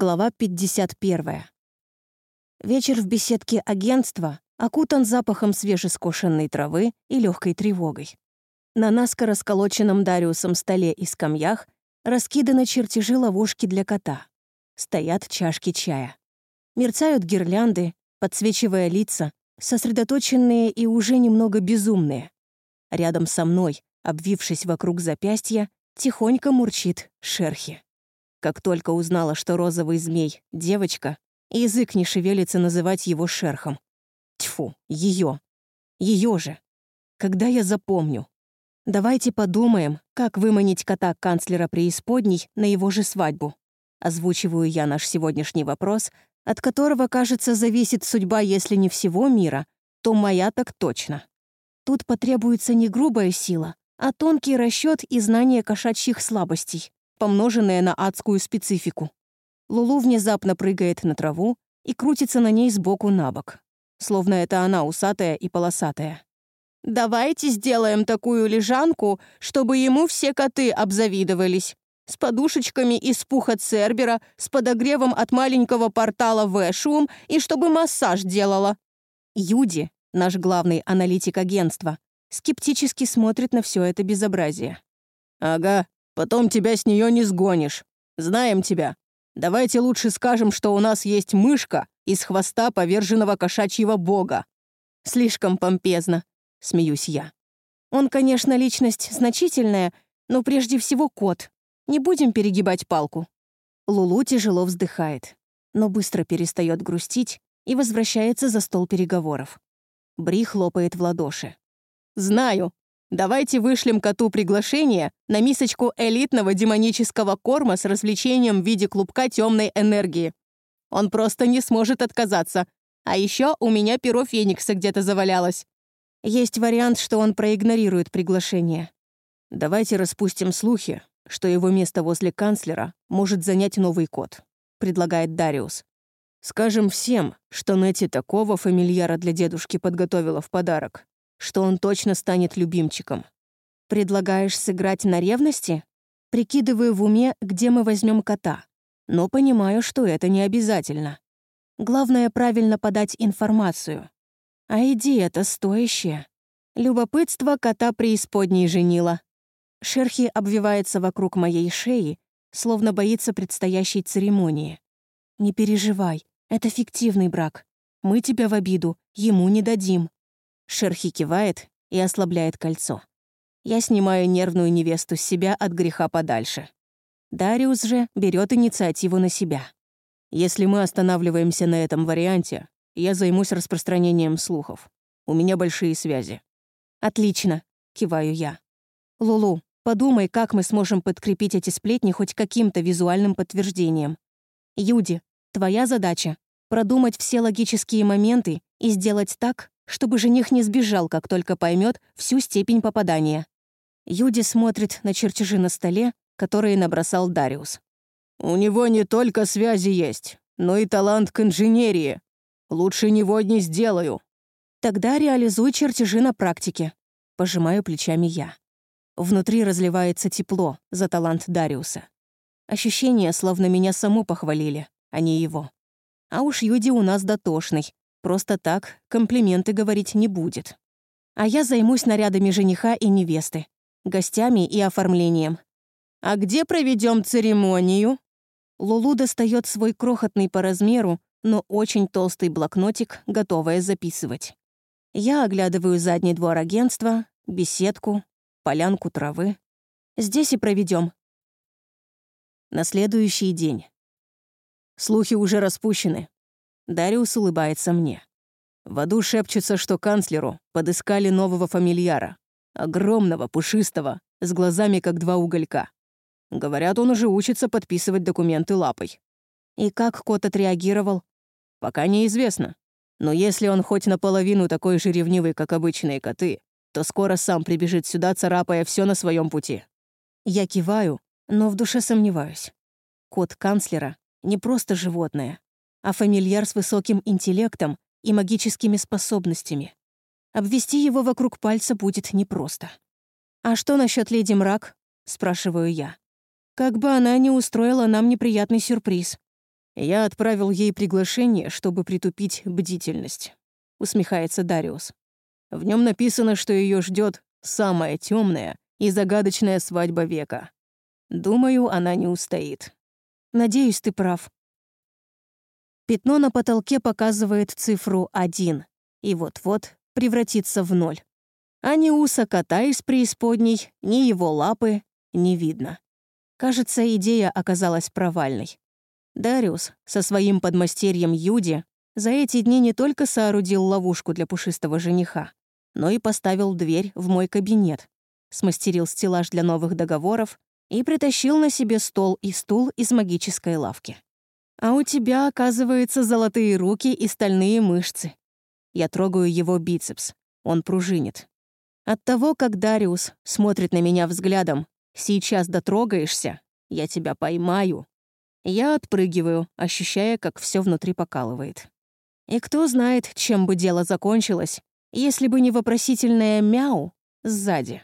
Глава 51. Вечер в беседке агентства окутан запахом свежескошенной травы и легкой тревогой. На наскоро сколоченном Дариусом столе и скамьях раскиданы чертежи ловушки для кота. Стоят чашки чая. Мерцают гирлянды, подсвечивая лица, сосредоточенные и уже немного безумные. Рядом со мной, обвившись вокруг запястья, тихонько мурчит шерхи. Как только узнала, что розовый змей — девочка, язык не шевелится называть его шерхом. Тьфу, ее. Ее же. Когда я запомню? Давайте подумаем, как выманить кота канцлера преисподней на его же свадьбу. Озвучиваю я наш сегодняшний вопрос, от которого, кажется, зависит судьба, если не всего мира, то моя так точно. Тут потребуется не грубая сила, а тонкий расчет и знание кошачьих слабостей помноженное на адскую специфику. Лулу внезапно прыгает на траву и крутится на ней сбоку на бок, словно это она усатая и полосатая. «Давайте сделаем такую лежанку, чтобы ему все коты обзавидовались. С подушечками из пуха Цербера, с подогревом от маленького портала Вэшум и чтобы массаж делала». Юди, наш главный аналитик агентства, скептически смотрит на все это безобразие. «Ага, Потом тебя с нее не сгонишь. Знаем тебя. Давайте лучше скажем, что у нас есть мышка из хвоста поверженного кошачьего бога». «Слишком помпезно», — смеюсь я. «Он, конечно, личность значительная, но прежде всего кот. Не будем перегибать палку». Лулу тяжело вздыхает, но быстро перестает грустить и возвращается за стол переговоров. Бри хлопает в ладоши. «Знаю. Давайте вышлем коту приглашение на мисочку элитного демонического корма с развлечением в виде клубка темной энергии. Он просто не сможет отказаться. А еще у меня перо Феникса где-то завалялось. Есть вариант, что он проигнорирует приглашение. Давайте распустим слухи, что его место возле канцлера может занять новый кот, предлагает Дариус. Скажем всем, что Нэти такого фамильяра для дедушки подготовила в подарок, что он точно станет любимчиком. Предлагаешь сыграть на ревности? Прикидываю в уме, где мы возьмем кота, но понимаю, что это не обязательно. Главное — правильно подать информацию. А идея-то стоящая. Любопытство кота преисподней женила. Шерхи обвивается вокруг моей шеи, словно боится предстоящей церемонии. «Не переживай, это фиктивный брак. Мы тебя в обиду, ему не дадим». Шерхи кивает и ослабляет кольцо. Я снимаю нервную невесту с себя от греха подальше. Дариус же берет инициативу на себя. Если мы останавливаемся на этом варианте, я займусь распространением слухов. У меня большие связи. Отлично, киваю я. Лулу, подумай, как мы сможем подкрепить эти сплетни хоть каким-то визуальным подтверждением. Юди, твоя задача — продумать все логические моменты и сделать так, чтобы жених не сбежал, как только поймет всю степень попадания. Юди смотрит на чертежи на столе, которые набросал Дариус. «У него не только связи есть, но и талант к инженерии. Лучше него не сделаю». «Тогда реализуй чертежи на практике», — пожимаю плечами я. Внутри разливается тепло за талант Дариуса. Ощущение, словно меня саму похвалили, а не его. А уж Юди у нас дотошный, Просто так комплименты говорить не будет. А я займусь нарядами жениха и невесты, гостями и оформлением. «А где проведем церемонию?» Лулу достает свой крохотный по размеру, но очень толстый блокнотик, готовая записывать. Я оглядываю задний двор агентства, беседку, полянку травы. Здесь и проведем. На следующий день. Слухи уже распущены. Дариус улыбается мне. В аду шепчется, что канцлеру подыскали нового фамильяра. Огромного, пушистого, с глазами как два уголька. Говорят, он уже учится подписывать документы лапой. И как кот отреагировал? Пока неизвестно. Но если он хоть наполовину такой же ревнивый, как обычные коты, то скоро сам прибежит сюда, царапая все на своем пути. Я киваю, но в душе сомневаюсь. Кот канцлера — не просто животное, а фамильяр с высоким интеллектом и магическими способностями. Обвести его вокруг пальца будет непросто. «А что насчет леди Мрак?» — спрашиваю я. «Как бы она ни устроила нам неприятный сюрприз». Я отправил ей приглашение, чтобы притупить бдительность. Усмехается Дариус. В нем написано, что ее ждет самая темная и загадочная свадьба века. Думаю, она не устоит. Надеюсь, ты прав. Пятно на потолке показывает цифру 1 и вот-вот превратится в ноль. А ни уса кота из преисподней, ни его лапы не видно. Кажется, идея оказалась провальной. Дариус со своим подмастерьем Юди за эти дни не только соорудил ловушку для пушистого жениха, но и поставил дверь в мой кабинет, смастерил стеллаж для новых договоров и притащил на себе стол и стул из магической лавки. А у тебя, оказывается, золотые руки и стальные мышцы. Я трогаю его бицепс, он пружинит. От того, как Дариус смотрит на меня взглядом, «сейчас дотрогаешься, я тебя поймаю». Я отпрыгиваю, ощущая, как все внутри покалывает. И кто знает, чем бы дело закончилось, если бы не вопросительное «мяу» сзади.